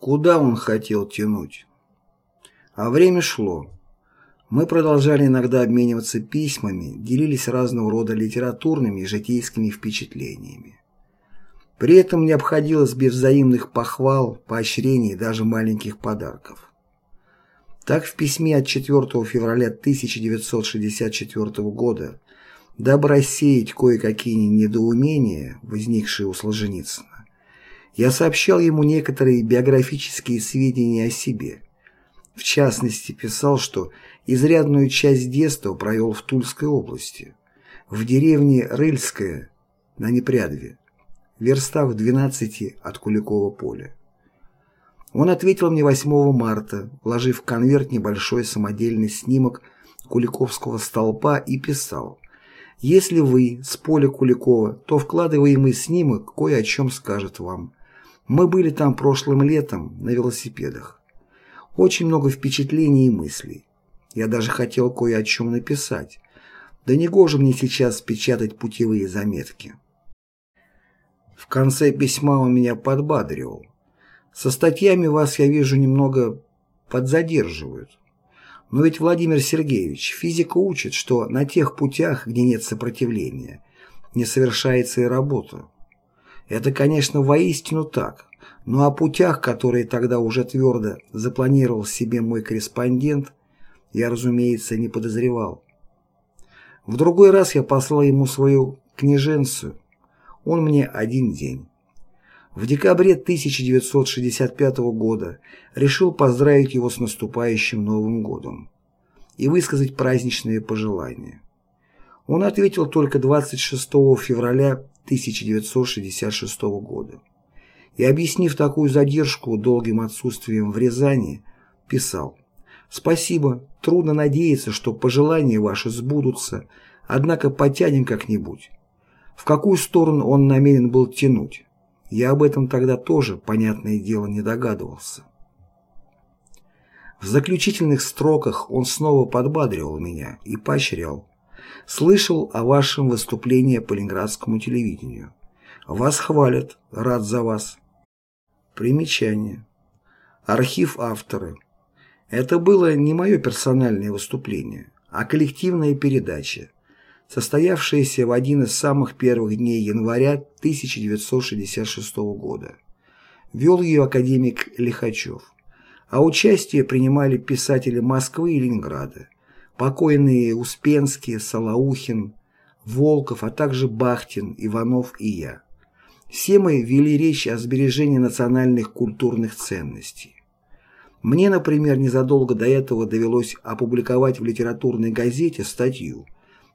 Куда он хотел тянуть? А время шло. Мы продолжали иногда обмениваться письмами, делились разного рода литературными и житейскими впечатлениями. При этом не обходилось без взаимных похвал, поощрений и даже маленьких подарков. Так в письме от 4 февраля 1964 года, дабы рассеять кое-какие недоумения, возникшие у Солженицына, я сообщал ему некоторые биографические сведения о себе. В частности, писал, что изрядную часть детства провел в Тульской области, в деревне Рыльская на Непрядве, верстах в 12 от Куликова поля. Он ответил мне 8 марта, вложив в конверт небольшой самодельный снимок Куликовского столпа и писал «Если вы с поля Куликова, то вкладываемый снимок кое о чем скажет вам. Мы были там прошлым летом на велосипедах. Очень много впечатлений и мыслей. Я даже хотел кое о чем написать. Да не гоже мне сейчас печатать путевые заметки. В конце письма он меня подбадривал. Со статьями вас, я вижу, немного подзадерживают. Но ведь Владимир Сергеевич, физика учит, что на тех путях, где нет сопротивления, не совершается и работа. Это, конечно, воистину так, но о путях, которые тогда уже твердо запланировал себе мой корреспондент, я, разумеется, не подозревал. В другой раз я послал ему свою княженцию. Он мне один день. В декабре 1965 года решил поздравить его с наступающим Новым годом и высказать праздничные пожелания. Он ответил только 26 февраля 1966 года и, объяснив такую задержку долгим отсутствием в Рязани, писал «Спасибо, трудно надеяться, что пожелания ваши сбудутся, однако потянем как-нибудь». В какую сторону он намерен был тянуть? Я об этом тогда тоже, понятное дело, не догадывался. В заключительных строках он снова подбадривал меня и поощрял. Слышал о вашем выступлении по ленинградскому телевидению. Вас хвалят, рад за вас. Примечание. Архив авторы. Это было не мое персональное выступление, а коллективная передача, состоявшаяся в один из самых первых дней января 1966 года. Вел ее академик Лихачев, а участие принимали писатели Москвы и Ленинграда, покойные Успенский, Салаухин, Волков, а также Бахтин, Иванов и я. Все мы вели речь о сбережении национальных культурных ценностей. Мне, например, незадолго до этого довелось опубликовать в литературной газете статью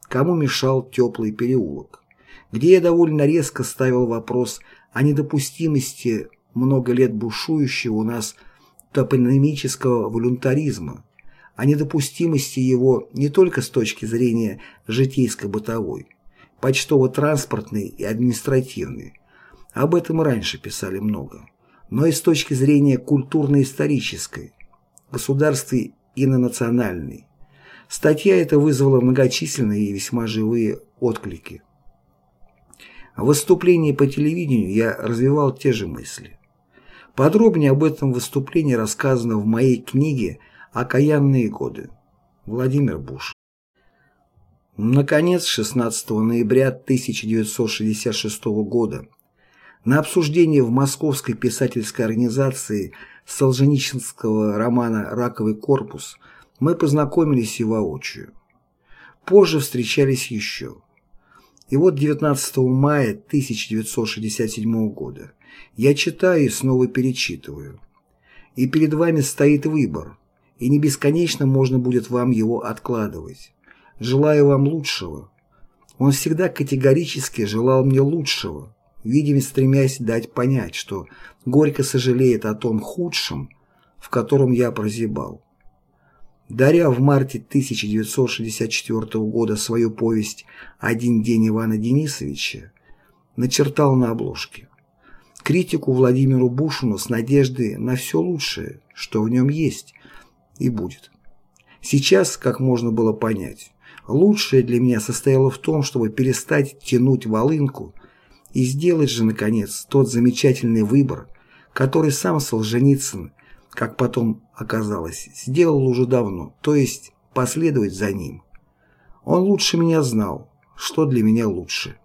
«Кому мешал теплый переулок», где я довольно резко ставил вопрос о недопустимости много лет бушующего у нас топонимического волюнтаризма, о недопустимости его не только с точки зрения житейско-бытовой, почтово-транспортной и административной, об этом раньше писали много. Но и с точки зрения культурно-исторической, государстве инонациональной. Статья эта вызвала многочисленные и весьма живые отклики. В выступлении по телевидению я развивал те же мысли. Подробнее об этом выступлении рассказано в моей книге «Окаянные годы». Владимир Буш. Наконец, 16 ноября 1966 года на обсуждение в Московской писательской организации Солженицынского романа «Раковый корпус» мы познакомились и воочию. Позже встречались еще. И вот 19 мая 1967 года я читаю и снова перечитываю. И перед вами стоит выбор, и не бесконечно можно будет вам его откладывать. Желаю вам лучшего. Он всегда категорически желал мне лучшего, видимо стремясь дать понять, что горько сожалеет о том худшем, в котором я прозябал. Даря в марте 1964 года свою повесть «Один день Ивана Денисовича», начертал на обложке критику Владимиру Бушину с надеждой на все лучшее, что в нем есть и будет. Сейчас, как можно было понять, лучшее для меня состояло в том, чтобы перестать тянуть волынку и сделать же, наконец, тот замечательный выбор, который сам Солженицын, как потом оказалось, сделал уже давно, то есть последовать за ним. Он лучше меня знал, что для меня лучше.